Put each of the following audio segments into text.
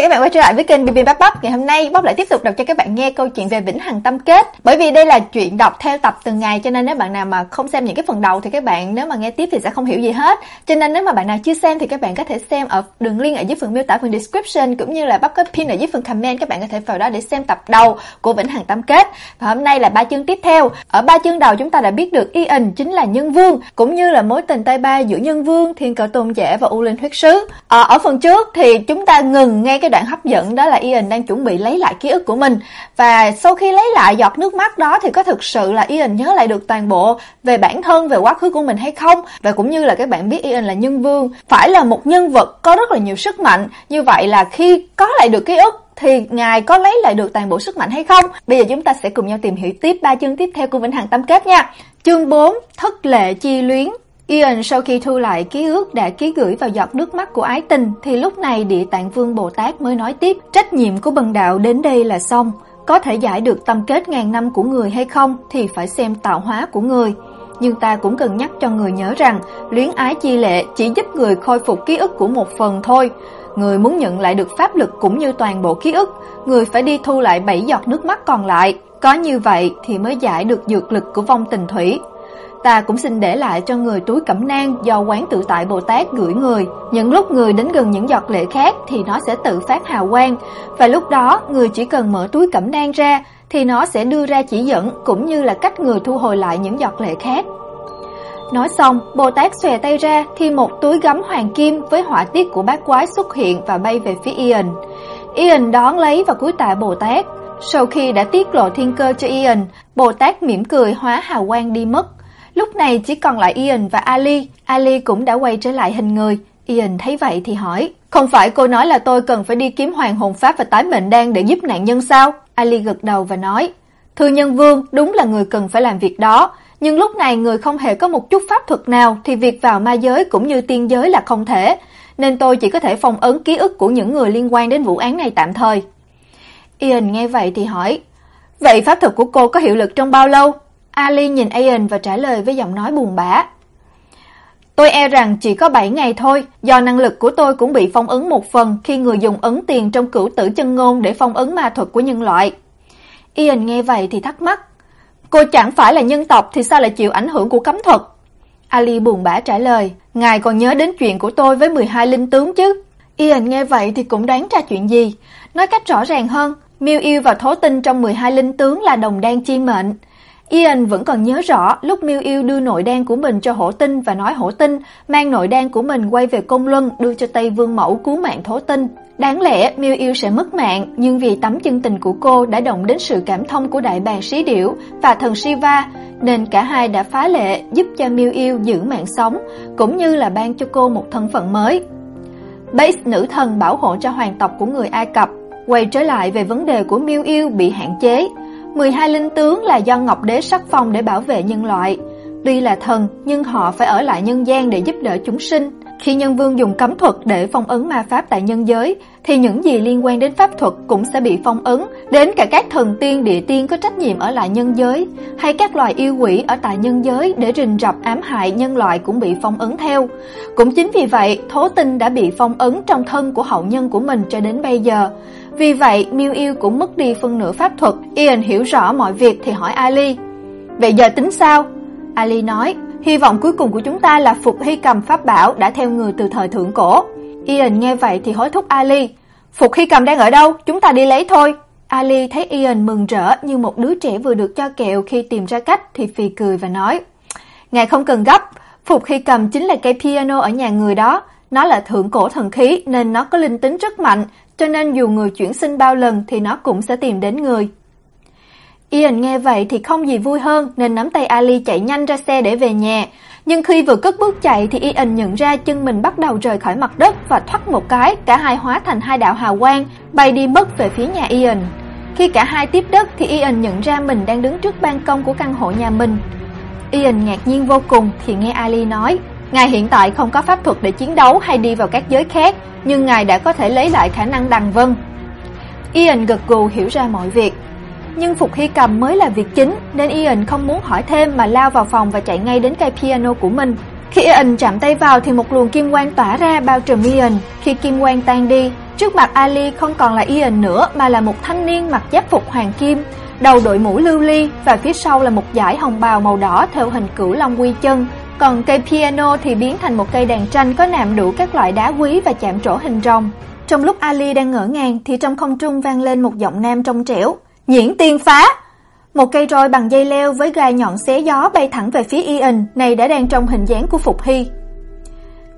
chào các bạn quay trở lại với kênh BB Bắp Bắp. Ngày hôm nay Bắp lại tiếp tục đọc cho các bạn nghe câu chuyện về Vĩnh Hằng Tâm Kết. Bởi vì đây là chuyện đọc theo tập từng ngày cho nên nếu bạn nào mà không xem những cái phần đầu thì các bạn nếu mà nghe tiếp thì sẽ không hiểu gì hết. Cho nên nếu mà bạn nào chưa xem thì các bạn có thể xem ở đường link ở dưới phần miêu tả phần description cũng như là Bắp có pin ở dưới phần comment các bạn có thể vào đó để xem tập đầu của Vĩnh Hằng Tâm Kết. Và hôm nay là ba chương tiếp theo. Ở ba chương đầu chúng ta đã biết được Ian chính là nhân vương cũng như là mối tình tay ba giữa nhân vương, thiên cờ tôn giả và U Linh huyết sứ. Ở, ở phần trước thì chúng ta ngừng nghe cái đoạn hấp dẫn đó là Ian đang chuẩn bị lấy lại ký ức của mình và sau khi lấy lại giọt nước mắt đó thì có thực sự là Ian nhớ lại được toàn bộ về bản thân, về quá khứ của mình hay không và cũng như là các bạn biết Ian là nhân vương, phải là một nhân vật có rất là nhiều sức mạnh như vậy là khi có lại được ký ức thì ngài có lấy lại được toàn bộ sức mạnh hay không? Bây giờ chúng ta sẽ cùng nhau tìm hiểu tiếp ba chương tiếp theo của Vĩnh Hằng Tâm Kết nha. Chương 4: Thất lệ chi luyến Ian sau khi thu lại ký ức đã ký gửi vào giọt nước mắt của ái tình thì lúc này Địa Tạng Vương Bồ Tát mới nói tiếp, trách nhiệm của bần đạo đến đây là xong, có thể giải được tâm kết ngàn năm của người hay không thì phải xem tạo hóa của người. Nhưng ta cũng cần nhắc cho người nhớ rằng, luyến ái chi lệ chỉ giúp người khôi phục ký ức của một phần thôi. Người muốn nhận lại được pháp lực cũng như toàn bộ ký ức, người phải đi thu lại bảy giọt nước mắt còn lại. Có như vậy thì mới giải được dược lực của vong tình thủy ta cũng xin để lại cho người túi cẩm nang do quán tự tại Bồ Tát gửi người. Những lúc người đến gần những giọt lệ khác thì nó sẽ tự phát hào quang, và lúc đó người chỉ cần mở túi cẩm nang ra thì nó sẽ đưa ra chỉ dẫn cũng như là cách người thu hồi lại những giọt lệ khác. Nói xong, Bồ Tát xòe tay ra thì một túi gấm hoàng kim với họa tiết của bát quái xuất hiện và bay về phía Ian. Ian đón lấy và cúi tạ Bồ Tát. Sau khi đã tiết lộ thiên cơ cho Ian, Bồ Tát mỉm cười hóa hào quang đi mất. Lúc này chỉ còn lại Ian và Ali, Ali cũng đã quay trở lại hình người. Ian thấy vậy thì hỏi, không phải cô nói là tôi cần phải đi kiếm hoàng hồn pháp và tái mệnh đan để giúp nạn nhân sao? Ali gật đầu và nói, Thưa nhân vương, đúng là người cần phải làm việc đó, nhưng lúc này người không hề có một chút pháp thuật nào thì việc vào ma giới cũng như tiên giới là không thể, nên tôi chỉ có thể phong ấn ký ức của những người liên quan đến vụ án này tạm thời. Ian nghe vậy thì hỏi, vậy pháp thuật của cô có hiệu lực trong bao lâu? Ali nhìn Ian và trả lời với giọng nói buồn bã. Tôi e rằng chỉ có 7 ngày thôi, do năng lực của tôi cũng bị phong ấn một phần khi người dùng ấn tiền trong cửu tử chân ngôn để phong ấn ma thuật của nhân loại. Ian nghe vậy thì thắc mắc. Cô chẳng phải là nhân tộc thì sao lại chịu ảnh hưởng của cấm thuật? Ali buồn bã trả lời, ngài còn nhớ đến chuyện của tôi với 12 linh tướng chứ? Ian nghe vậy thì cũng đoán ra chuyện gì. Nói cách rõ ràng hơn, Miêu yêu và Thố Tinh trong 12 linh tướng là đồng đan chi mệnh, Ian vẫn còn nhớ rõ lúc Miêu Yêu đưa nội đan của mình cho Hổ Tinh và nói Hổ Tinh mang nội đan của mình quay về Công Luân đưa cho Tây Vương Mẫu cứu mạng Thổ Tinh. Đáng lẽ Miêu Yêu sẽ mất mạng, nhưng vì tấm chân tình của cô đã động đến sự cảm thông của đại bàng Sĩ Điểu và thần Shiva, nên cả hai đã phá lệ giúp cho Miêu Yêu giữ mạng sống, cũng như là ban cho cô một thân phận mới. Base nữ thần bảo hộ cho hoàng tộc của người Ai Cập, quay trở lại về vấn đề của Miêu Yêu bị hạn chế, 12 linh tướng là do Ngọc Đế sắc phong để bảo vệ nhân loại. Tuy là thần, nhưng họ phải ở lại nhân gian để giúp đỡ chúng sinh. Khi nhân vương dùng cấm thuật để phong ấn ma pháp tại nhân giới, thì những gì liên quan đến pháp thuật cũng sẽ bị phong ấn, đến cả các thần tiên địa tiên có trách nhiệm ở lại nhân giới, hay các loài yêu quỷ ở tại nhân giới để rình rập ám hại nhân loại cũng bị phong ấn theo. Cũng chính vì vậy, thố tinh đã bị phong ấn trong thân của hậu nhân của mình cho đến bây giờ. Vì vậy, Miêu Yêu cũng mất đi phân nửa pháp thuật. Ian hiểu rõ mọi việc thì hỏi Ali. Vậy giờ tính sao? Ali nói, hy vọng cuối cùng của chúng ta là Phục Hy cầm pháp bảo đã theo người từ thời thượng cổ. Ian nghe vậy thì hối thúc Ali. Phục Hy cầm đang ở đâu? Chúng ta đi lấy thôi. Ali thấy Ian mừng rỡ như một đứa trẻ vừa được cho kẹo khi tìm ra cách thì phì cười và nói. Ngài không cần gấp, Phục Hy cầm chính là cây piano ở nhà người đó. Nó là thượng cổ thần khí nên nó có linh tính rất mạnh, cho nên dù người chuyển sinh bao lần thì nó cũng sẽ tìm đến người. Ian nghe vậy thì không gì vui hơn nên nắm tay Ali chạy nhanh ra xe để về nhà. Nhưng khi vừa cất bước chạy thì Ian nhận ra chân mình bắt đầu rời khỏi mặt đất và thoát một cái, cả hai hóa thành hai đạo hào quang, bay đi mất về phía nhà Ian. Khi cả hai tiếp đất thì Ian nhận ra mình đang đứng trước ban công của căn hộ nhà mình. Ian ngạc nhiên vô cùng thì nghe Ali nói, Ngài hiện tại không có pháp thuật để chiến đấu hay đi vào các giới khác, nhưng ngài đã có thể lấy lại khả năng đằng vân. Ian gật gù hiểu ra mọi việc. Nhưng Phục Hy cầm mới là việc chính, nên Ian không muốn hỏi thêm mà lao vào phòng và chạy ngay đến cây piano của mình. Khi Ian chạm tay vào thì một luồng kim quang tỏa ra bao trùm Ian. Khi kim quang tan đi, Trước mặt Ali không còn là Ian nữa mà là một thanh niên mặc giáp phục hoàng kim, đầu đội mũ lưu ly và phía sau là một dải hồng bào màu đỏ theo hình cửu long quy chân, còn cây piano thì biến thành một cây đàn tranh có nạm đủ các loại đá quý và chạm trổ hình rồng. Trong lúc Ali đang ngỡ ngàng thì trong không trung vang lên một giọng nam trong trẻo, "Nhiễn tiên phá!" Một cây roi bằng dây leo với gai nhọn xé gió bay thẳng về phía Ian, này đã đang trong hình dáng của Phục Hy.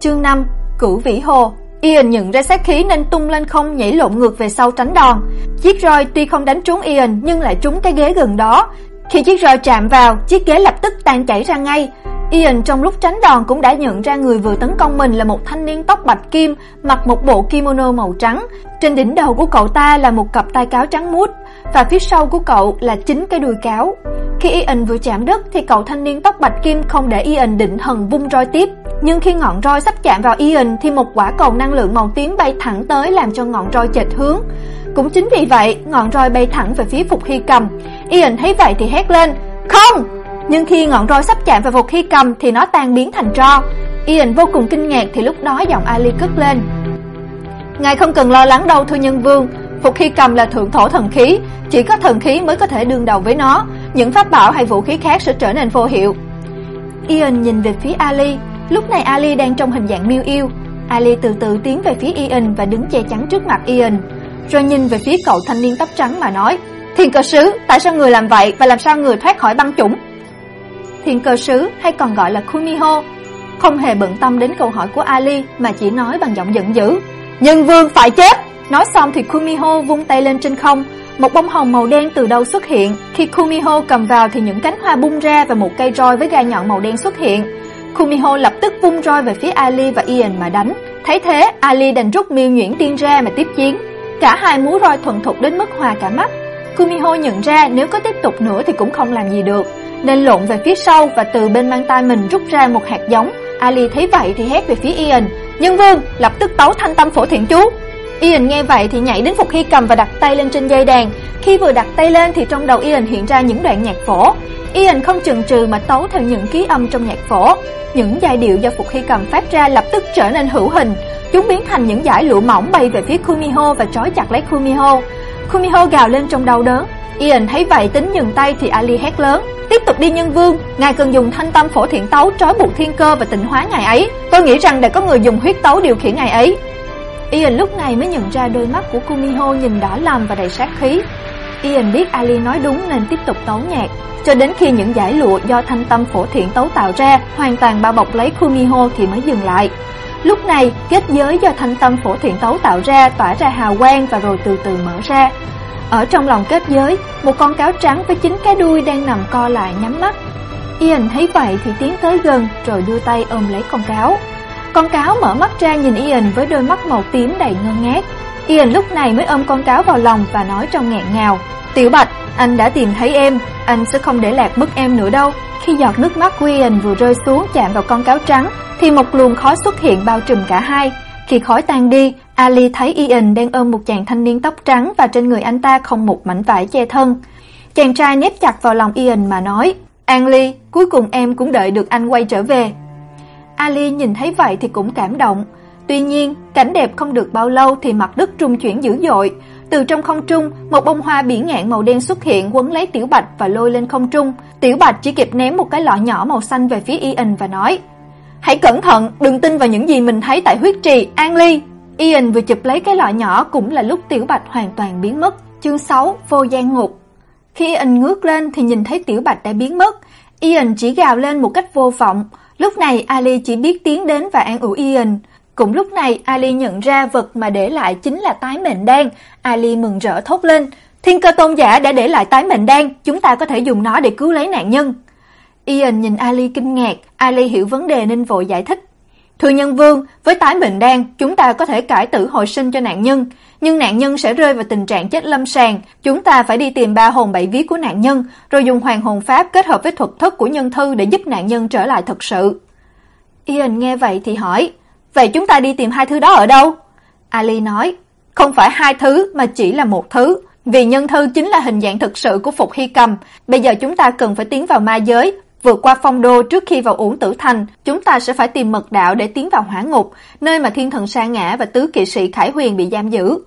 Chương 5: Cửu Vĩ Hồ Ian nhận ra sát khí nên tung lên không nhảy lộn ngược về sau tránh đòn. Chiếc roi tuy không đánh trúng Ian nhưng lại trúng cái ghế gần đó. Khi chiếc roi chạm vào, chiếc ghế lập tức tan chảy ra ngay. Ian trong lúc tránh đòn cũng đã nhận ra người vừa tấn công mình là một thanh niên tóc bạch kim, mặc một bộ kimono màu trắng. Trên đỉnh đầu của cậu ta là một cặp tai cáo trắng muốt và phía sau của cậu là chính cái đuôi cáo. Khi Ian vừa chạm đất thì cậu thanh niên tóc bạch kim không để Ian định thần vung roi tiếp, nhưng khi ngọn roi sắp chạm vào Ian thì một quả cầu năng lượng màu tím bay thẳng tới làm cho ngọn roi chệch hướng. Cũng chính vì vậy, ngọn roi bay thẳng về phía Phục Hy cầm. Ian thấy vậy thì hét lên, "Không!" Nhưng khi ngọn roi sắp chạm vào Phục khi cầm thì nó tan biến thành tro. Ian vô cùng kinh ngạc thì lúc đó giọng Ali cất lên, "Ngài không cần lo lắng đâu thưa nhân vương, Phục khi cầm là thượng thổ thần khí, chỉ có thần khí mới có thể đương đầu với nó, những pháp bảo hay vũ khí khác sẽ trở nên vô hiệu." Ian nhìn về phía Ali, lúc này Ali đang trong hình dạng miêu yêu. Ali từ từ tiến về phía Ian và đứng che chắn trước mặt Ian, rồi nhìn về phía cậu thanh niên tóc trắng mà nói: "Thiên cơ sứ, tại sao người làm vậy và làm sao người thoát khỏi băng chủng?" Thiên cơ sứ hay còn gọi là Kumiho, không hề bận tâm đến câu hỏi của Ali mà chỉ nói bằng giọng giận dữ: "Nhân vương phải chết!" Nói xong thì Kumiho vung tay lên trên không, một bông hồng màu đen từ đâu xuất hiện. Khi Kumiho cầm vào thì những cánh hoa bung ra và một cây roi với gai nhọn màu đen xuất hiện. Kumiho lập tức vung roi về phía Ali và Ian mà đánh. Thấy thế, Ali đành rút miêu nhuyễn tiên ra mà tiếp chiến. Cả hai múa roi thuần thục đến mức hòa cả mắt. Kumiho nhận ra nếu có tiếp tục nữa thì cũng không làm gì được, nên lộn về phía sau và từ bên mang tay mình rút ra một hạt giống. Ali thấy vậy thì hét về phía Ian, "Nhân vương, lập tức tấu thanh tâm phổ thiện chú." Ian nghe vậy thì nhảy đến Phục Hy cầm và đặt tay lên trên dây đàn. Khi vừa đặt tay lên thì trong đầu Ian hiện ra những đoạn nhạc phổ. Ian không chần chừ mà tấu theo những ký âm trong nhạc phổ. Những giai điệu do Phục Hy cầm phát ra lập tức trở nên hữu hình. Chúng biến thành những dải lụa mỏng bay về phía Kumiho và trói chặt lấy Kumiho. Kumiho gào lên trong đau đớn. Ian thấy vậy tính dừng tay thì Ali hét lớn, "Tiếp tục đi nhân vương, ngài cần dùng thanh tâm phổ thiện tấu trói buộc thiên cơ và tịnh hóa ngài ấy. Tôi nghĩ rằng để có người dùng huyết tấu điều khiển ngài ấy." Ian lúc này mới nhận ra đôi mắt của Kumiho nhìn đỏ lầm và đầy sát khí. Ian biết Ali nói đúng nên tiếp tục tấu nhạc, cho đến khi những dải lụa do thanh tâm phổ thiện tấu tạo ra hoàn toàn bao bọc lấy Kumiho thì mới dừng lại. Lúc này, kết giới do thanh tâm phổ thiện tấu tạo ra tỏa ra hào quang và rồi từ từ mở ra. Ở trong lòng kết giới, một con cáo trắng với chín cái đuôi đang nằm co lại nhắm mắt. Ian thấy vậy thì tiến tới gần rồi đưa tay ôm lấy con cáo. Con cáo mở mắt ra nhìn Ian với đôi mắt màu tím đầy ngơ ngác. Ian lúc này mới ôm con cáo vào lòng và nói trong nghẹn ngào, "Tiểu Bạch, anh đã tìm thấy em, anh sẽ không để lạc mất em nữa đâu." Khi giọt nước mắt của Ian vừa rơi xuống chạm vào con cáo trắng, thì một luồng khói xuất hiện bao trùm cả hai. Khi khói tan đi, Ali thấy Ian đang ôm một chàng thanh niên tóc trắng và trên người anh ta không một mảnh vải che thân. Chàng trai nép chặt vào lòng Ian mà nói, An Ly, cuối cùng em cũng đợi được anh quay trở về. Ali nhìn thấy vậy thì cũng cảm động. Tuy nhiên, cảnh đẹp không được bao lâu thì mặt đất trung chuyển dữ dội. Từ trong không trung, một bông hoa biển ngạn màu đen xuất hiện quấn lấy Tiểu Bạch và lôi lên không trung. Tiểu Bạch chỉ kịp ném một cái lọ nhỏ màu xanh về phía Ian và nói: "Hãy cẩn thận, đừng tin vào những gì mình thấy tại huyết trì, An Ly." Ian vừa chụp lấy cái lọ nhỏ cũng là lúc Tiểu Bạch hoàn toàn biến mất. Chương 6: Vô gian ngục. Khi Ian ngước lên thì nhìn thấy Tiểu Bạch đã biến mất. Ian chỉ gào lên một cách vô vọng. Lúc này Ali chỉ biết tiến đến và an ủi Ian. Cũng lúc này Ali nhận ra vật mà để lại chính là tái mệnh đan. Ali mừng rỡ thốt lên, Thiên cơ tôn giả đã để lại tái mệnh đan, chúng ta có thể dùng nó để cứu lấy nạn nhân. Ian nhìn Ali kinh ngạc, Ali hiểu vấn đề nên vội giải thích. Thưa nhân vương, với tái bệnh đen chúng ta có thể cải tử hồi sinh cho nạn nhân, nhưng nạn nhân sẽ rơi vào tình trạng chết lâm sàng, chúng ta phải đi tìm ba hồn bảy vía của nạn nhân, rồi dùng hoàng hồn pháp kết hợp với thuật thức của nhân thư để giúp nạn nhân trở lại thật sự. Ian nghe vậy thì hỏi, vậy chúng ta đi tìm hai thứ đó ở đâu? Ali nói, không phải hai thứ mà chỉ là một thứ, vì nhân thư chính là hình dạng thực sự của Phục Hy Cầm, bây giờ chúng ta cần phải tiến vào ma giới vượt qua phong đô trước khi vào uổng tử thành, chúng ta sẽ phải tìm mật đạo để tiến vào hỏa ngục, nơi mà thiên thần sa ngã và tứ kỵ sĩ Khải Huyền bị giam giữ.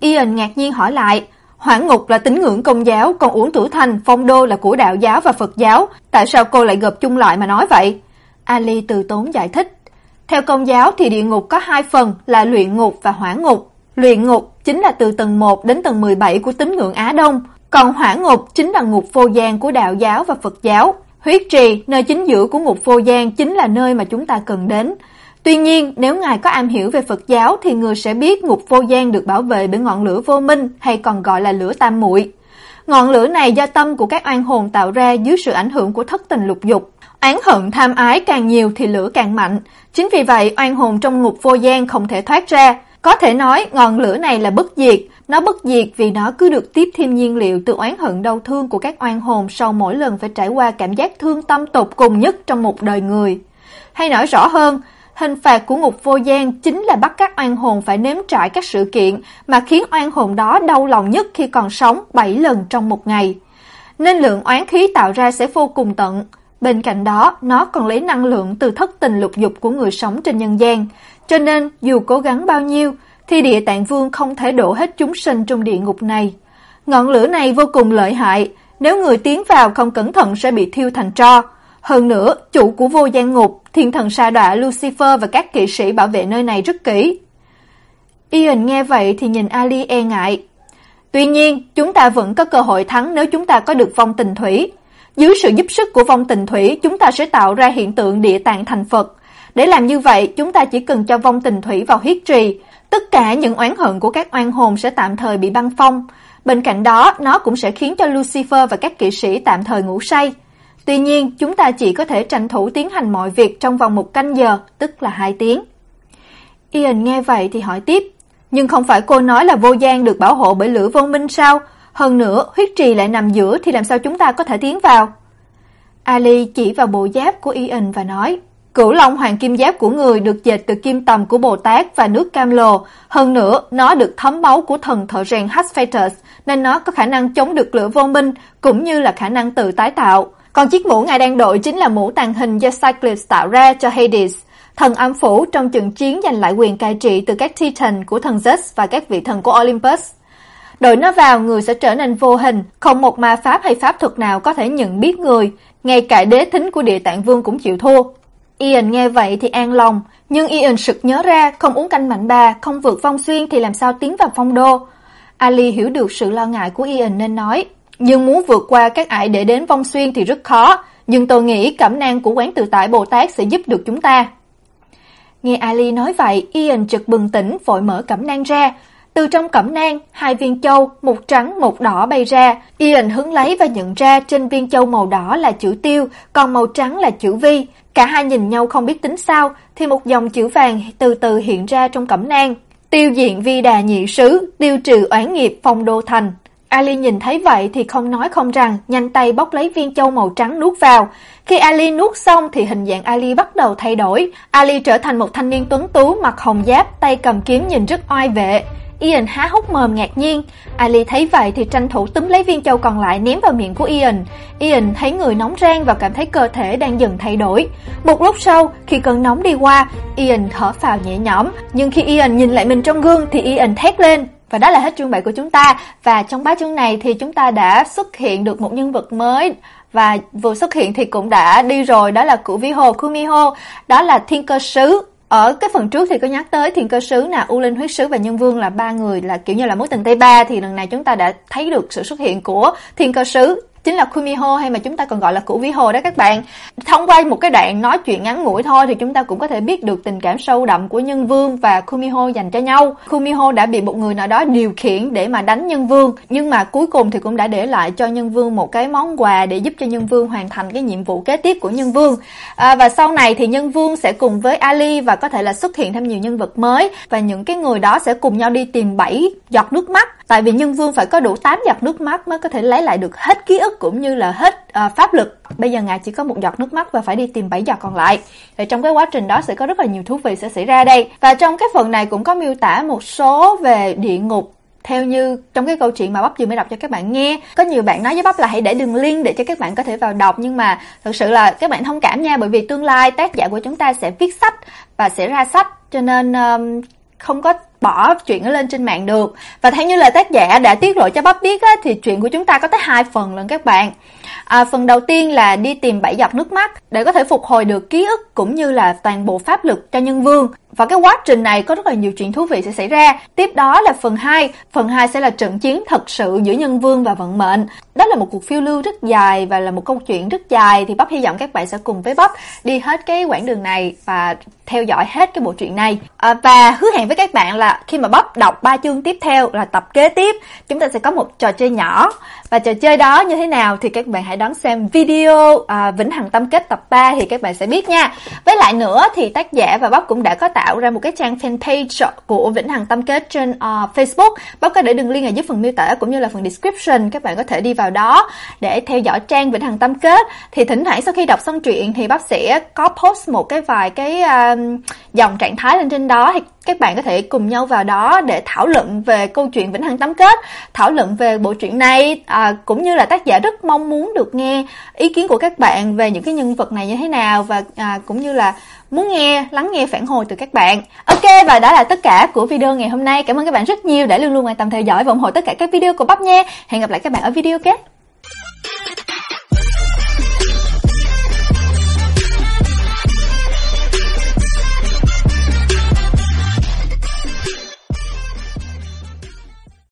Ian ngạc nhiên hỏi lại, hỏa ngục là tín ngưỡng công giáo, còn uổng tử thành, phong đô là của đạo giáo và Phật giáo, tại sao cô lại gộp chung lại mà nói vậy? Ali từ tốn giải thích. Theo công giáo thì địa ngục có hai phần là luyện ngục và hỏa ngục. Luyện ngục chính là từ tầng 1 đến tầng 17 của tín ngưỡng Á Đông, còn hỏa ngục chính là ngục vô gian của đạo giáo và Phật giáo. Huyết trì, nơi chính giữa của ngục vô gian chính là nơi mà chúng ta cần đến. Tuy nhiên, nếu ngài có am hiểu về Phật giáo thì người sẽ biết ngục vô gian được bảo vệ bởi ngọn lửa vô minh hay còn gọi là lửa tam muội. Ngọn lửa này do tâm của các oan hồn tạo ra dưới sự ảnh hưởng của thất tình lục dục. Oán hận tham ái càng nhiều thì lửa càng mạnh. Chính vì vậy, oan hồn trong ngục vô gian không thể thoát ra. Có thể nói ngọn lửa này là bất diệt, nó bất diệt vì nó cứ được tiếp thêm nhiên liệu từ oán hận đau thương của các oan hồn sau mỗi lần phải trải qua cảm giác thương tâm tột cùng nhất trong một đời người. Hay nói rõ hơn, hình phạt của ngục vô gian chính là bắt các oan hồn phải nếm trải các sự kiện mà khiến oan hồn đó đau lòng nhất khi còn sống 7 lần trong một ngày. Nên lượng oán khí tạo ra sẽ vô cùng tận. Bên cạnh đó, nó còn lấy năng lượng từ thất tình lục dục của người sống trên nhân gian, cho nên dù cố gắng bao nhiêu thì Địa Tạng Vương không thể đổ hết chúng sinh trong địa ngục này. Ngọn lửa này vô cùng lợi hại, nếu người tiến vào không cẩn thận sẽ bị thiêu thành tro. Hơn nữa, chủ của vô gian ngục, thiên thần sa đọa Lucifer và các kỵ sĩ bảo vệ nơi này rất kỹ. Ian nghe vậy thì nhìn Ali e ngại. Tuy nhiên, chúng ta vẫn có cơ hội thắng nếu chúng ta có được vong tình thủy. Dưới sự giúp sức của vong tình thủy, chúng ta sẽ tạo ra hiện tượng địa tạng thành Phật. Để làm như vậy, chúng ta chỉ cần cho vong tình thủy vào huyết trì, tất cả những oán hận của các oan hồn sẽ tạm thời bị băng phong. Bên cạnh đó, nó cũng sẽ khiến cho Lucifer và các kỵ sĩ tạm thời ngủ say. Tuy nhiên, chúng ta chỉ có thể tranh thủ tiến hành mọi việc trong vòng một canh giờ, tức là 2 tiếng. Ian nghe vậy thì hỏi tiếp, nhưng không phải cô nói là vô gian được bảo hộ bởi lửa vô minh sao? Hơn nữa, huyết trì lại nằm giữa thì làm sao chúng ta có thể tiến vào? Ali chỉ vào bộ giáp của Ian và nói, Cửu Long Hoàng Kim Giáp của người được dệt từ kim tầm của Bồ Tát và nước cam lồ, hơn nữa nó được thấm máu của thần thợ rèn Hephaestus nên nó có khả năng chống được lửa vô minh cũng như là khả năng tự tái tạo. Còn chiếc mũ ngài đang đội chính là mũ tàng hình do Cyclops tạo ra cho Hades, thần âm phủ trong trận chiến giành lại quyền cai trị từ các Titan của thần Zeus và các vị thần của Olympus. Đội nó vào, người sẽ trở nên vô hình, không một ma pháp hay pháp thuật nào có thể nhận biết người, ngay cả đế thính của địa tạng vương cũng chịu thua. Ian nghe vậy thì an lòng, nhưng Ian sực nhớ ra không uống canh mạnh bà, không vượt phong xuyên thì làm sao tiến vào phong đô. Ali hiểu được sự lo ngại của Ian nên nói, nhưng muốn vượt qua các ải để đến phong xuyên thì rất khó, nhưng tôi nghĩ cẩm nang của quán tự tại Bồ Tát sẽ giúp được chúng ta. Nghe Ali nói vậy, Ian chợt bừng tỉnh vội mở cẩm nang ra. Từ trong cẩm nang, hai viên châu, một trắng một đỏ bay ra. Ian hứng lấy và nhận ra trên viên châu màu đỏ là chữ tiêu, còn màu trắng là chữ vi. Cả hai nhìn nhau không biết tính sao, thì một dòng chữ vàng từ từ hiện ra trong cẩm nang. Tiêu diện vi đà nhị sứ, tiêu trừ oán nghiệp phong đô thành. Ali nhìn thấy vậy thì không nói không rằng, nhanh tay bóc lấy viên châu màu trắng nuốt vào. Khi Ali nuốt xong thì hình dạng Ali bắt đầu thay đổi. Ali trở thành một thanh niên tuấn tú mặc hồng giáp, tay cầm kiếm nhìn rất oai vệ. Ian há hốc mồm ngạc nhiên. Ali thấy vậy thì tranh thủ túm lấy viên châu còn lại ném vào miệng của Ian. Ian thấy người nóng rang và cảm thấy cơ thể đang dần thay đổi. Một lúc sau, khi cơn nóng đi qua, Ian thở phào nhẹ nhõm. Nhưng khi Ian nhìn lại mình trong gương thì Ian thét lên. Và đó là hết chương 7 của chúng ta. Và trong ba chương này thì chúng ta đã xuất hiện được một nhân vật mới và vừa xuất hiện thì cũng đã đi rồi đó là cửu Vĩ Hồ Kumiho, đó là thiên cơ sứ ở cái phần trước thì có nhắc tới thiên cơ sứ là U Linh huyết sứ và nhân vương là ba người là kiểu như là mối tình tây ba. Thì lần này chúng ta đã thấy được sự xuất hiện của thiên cơ sứ chính là Kumiho hay mà chúng ta còn gọi là Cửu Vĩ Hồ đó các bạn. Thông qua một cái đoạn nói chuyện ngắn ngủi thôi thì chúng ta cũng có thể biết được tình cảm sâu đậm của Nhân Vương và Kumiho dành cho nhau. Kumiho đã bị một người nào đó điều khiển để mà đánh Nhân Vương, nhưng mà cuối cùng thì cũng đã để lại cho Nhân Vương một cái món quà để giúp cho Nhân Vương hoàn thành cái nhiệm vụ kế tiếp của Nhân Vương. À, và sau này thì Nhân Vương sẽ cùng với Ali và có thể là xuất hiện thêm nhiều nhân vật mới và những cái người đó sẽ cùng nhau đi tìm bảy giọt nước mắt tại vì Nhân Vương phải có đủ 8 giọt nước mắt mới có thể lấy lại được hết ký ức cũng như là hết à, pháp lực. Bây giờ ngài chỉ có một giọt nước mắt và phải đi tìm bảy giọt còn lại. Thì trong cái quá trình đó sẽ có rất là nhiều thú vị sẽ xảy ra đây. Và trong cái phần này cũng có miêu tả một số về địa ngục theo như trong cái câu chuyện mà bắp vừa mới đọc cho các bạn nghe có nhiều bạn nói với bắp là hãy để đường link để cho các bạn có thể vào đọc nhưng mà thực sự là các bạn thông cảm nha bởi vì tương lai tác giả của chúng ta sẽ viết sách và sẽ ra sách cho nên um, không có bỏ chuyện nó lên trên mạng được. Và theo như lời tác giả đã tiết lộ cho bắp biết á, thì chuyện của chúng ta có tới hai phần lần các bạn. À, phần đầu tiên là đi tìm bảy giọt nước mắt để có thể phục hồi được ký ức cũng như là toàn bộ pháp lực cho nhân vương. Và cái quá trình này có rất là nhiều chuyện thú vị sẽ xảy ra. Tiếp đó là phần 2. Phần 2 sẽ là trận chiến thật sự giữa nhân vương và vận mệnh. Đó là một cuộc phiêu lưu rất dài và là một câu chuyện rất dài thì bắp hy vọng các bạn sẽ cùng với bắp đi hết cái quãng đường này và theo dõi hết cái bộ truyện này. À, và hứa hẹn với các bạn là khi mà bắp đọc ba chương tiếp theo là tập kế tiếp, chúng ta sẽ có một trò chơi nhỏ. Và trò chơi đó như thế nào thì các bạn hãy đón xem video à, Vĩnh Hằng Tâm Kết tập 3 thì các bạn sẽ biết nha. Với lại nữa thì tác giả và bắp cũng đã có tạo ra một cái trang fanpage của Vĩnh Hằng Tâm Kết trên uh, Facebook. Bắp có để đường link ở dưới phần miêu tả cũng như là phần description. Các bạn có thể đi vào đó để theo dõi trang Vĩnh Hằng Tâm Kết. Thì thỉnh thoảng sau khi đọc xong truyện thì bắp sẽ có post một cái vài cái uh, dòng trạng thái lên trên đó thì các bạn có thể cùng nhau vào đó để thảo luận về câu chuyện Vĩnh Hằng Tấm Kết, thảo luận về bộ truyện này, à, cũng như là tác giả rất mong muốn được nghe ý kiến của các bạn về những cái nhân vật này như thế nào và à, cũng như là muốn nghe, lắng nghe phản hồi từ các bạn. Ok và đó là tất cả của video ngày hôm nay. Cảm ơn các bạn rất nhiều đã luôn luôn quan tâm theo dõi và ủng hộ tất cả các video của Bắp nha. Hẹn gặp lại các bạn ở video kế.